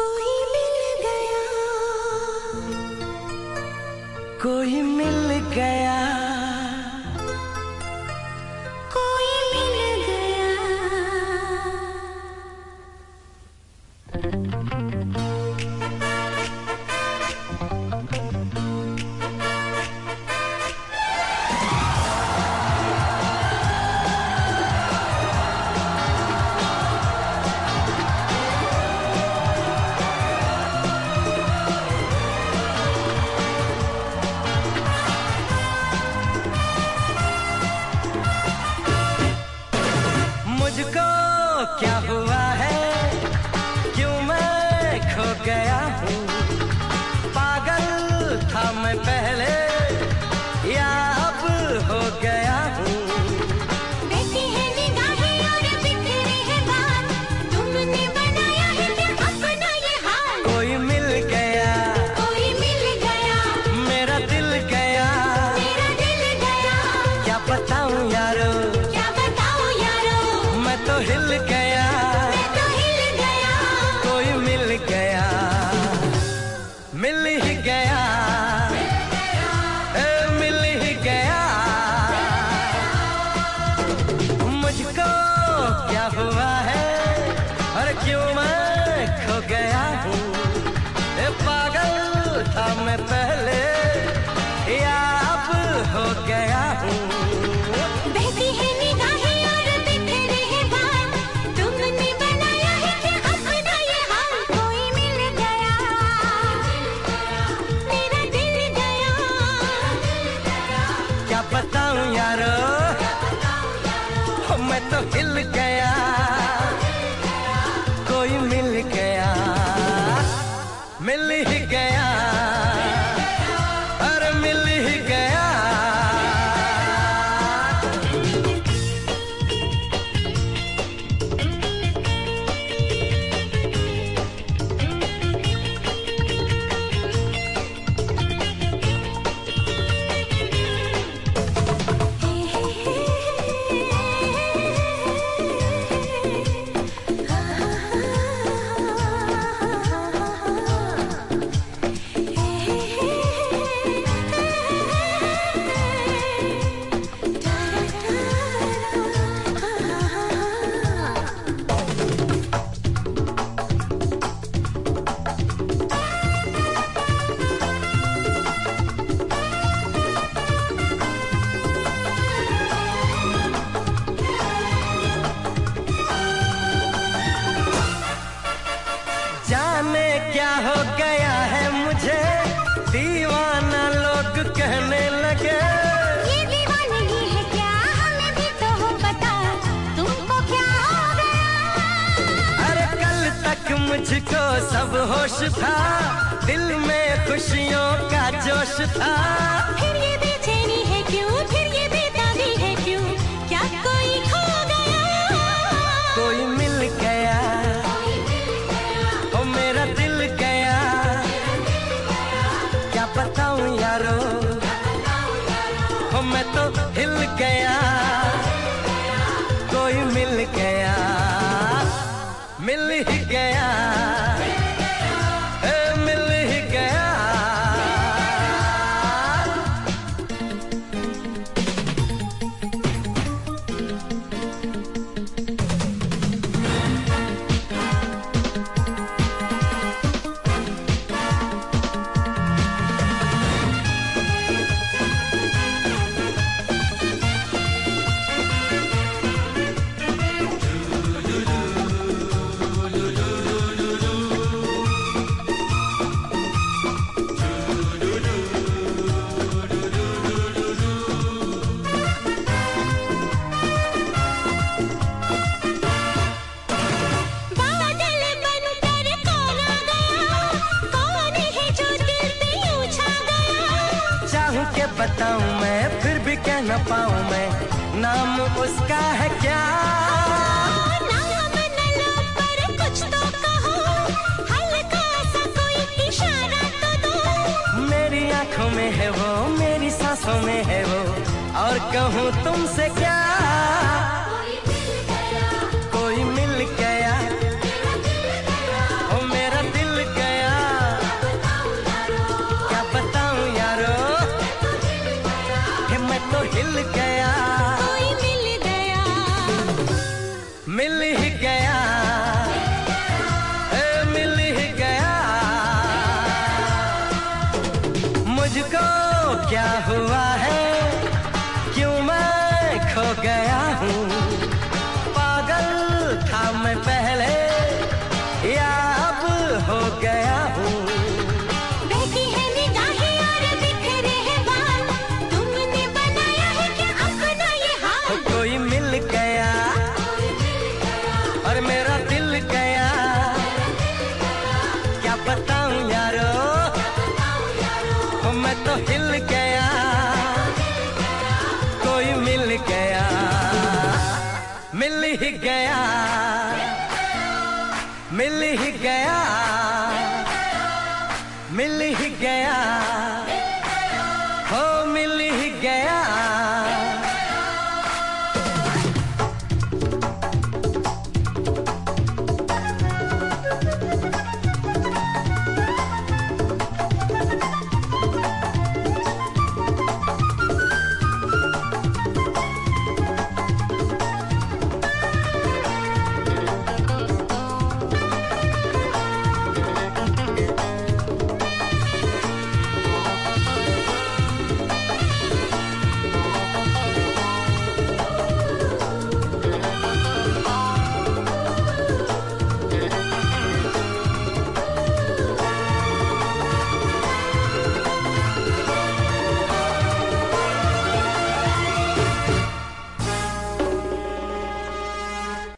कोई मिल गया। कोई मिल गया। क्या हुआ है? क्यों मैं खो गया हूँ? पागल था मैं पहले या अब हो गया हूँ? बैठी है निगाहें और बिखरे हैं बाल। तुमने बनाया है क्या अपना ये हाल? कोई मिल गया। कोई मिल गया। मेरा दिल गया। मेरा दिल गया। क्या बताऊँ यारो? क्या बताऊँ यारो? मैं तो हिल गया मुझको सब होश था। दिल में खुशियों का जोश था। फिर ये बेचैनी है क्यों? फिर ये बेताबी है क्यों? क्या कोई खो गया? कोई मिल गया। ओ मेरा दिल गया। क्या बताऊँ यारो? ओ मैं तो के बताऊँ मैं फिर भी कह न पाऊँ मैं। नाम उसका है क्या? नाम न लो पर कुछ तो कहो। हल्का सा कोई इशारा तो दो। मेरी आँखों में है वो मेरी सांसों में है वो। और कहूँ तुमसे क्या? मिल गया। कोई मिल गया। मिल ही गया। मिल ही गया। मुझको क्या हुआ? ही गया। मिल ही गया। मिल ही गया।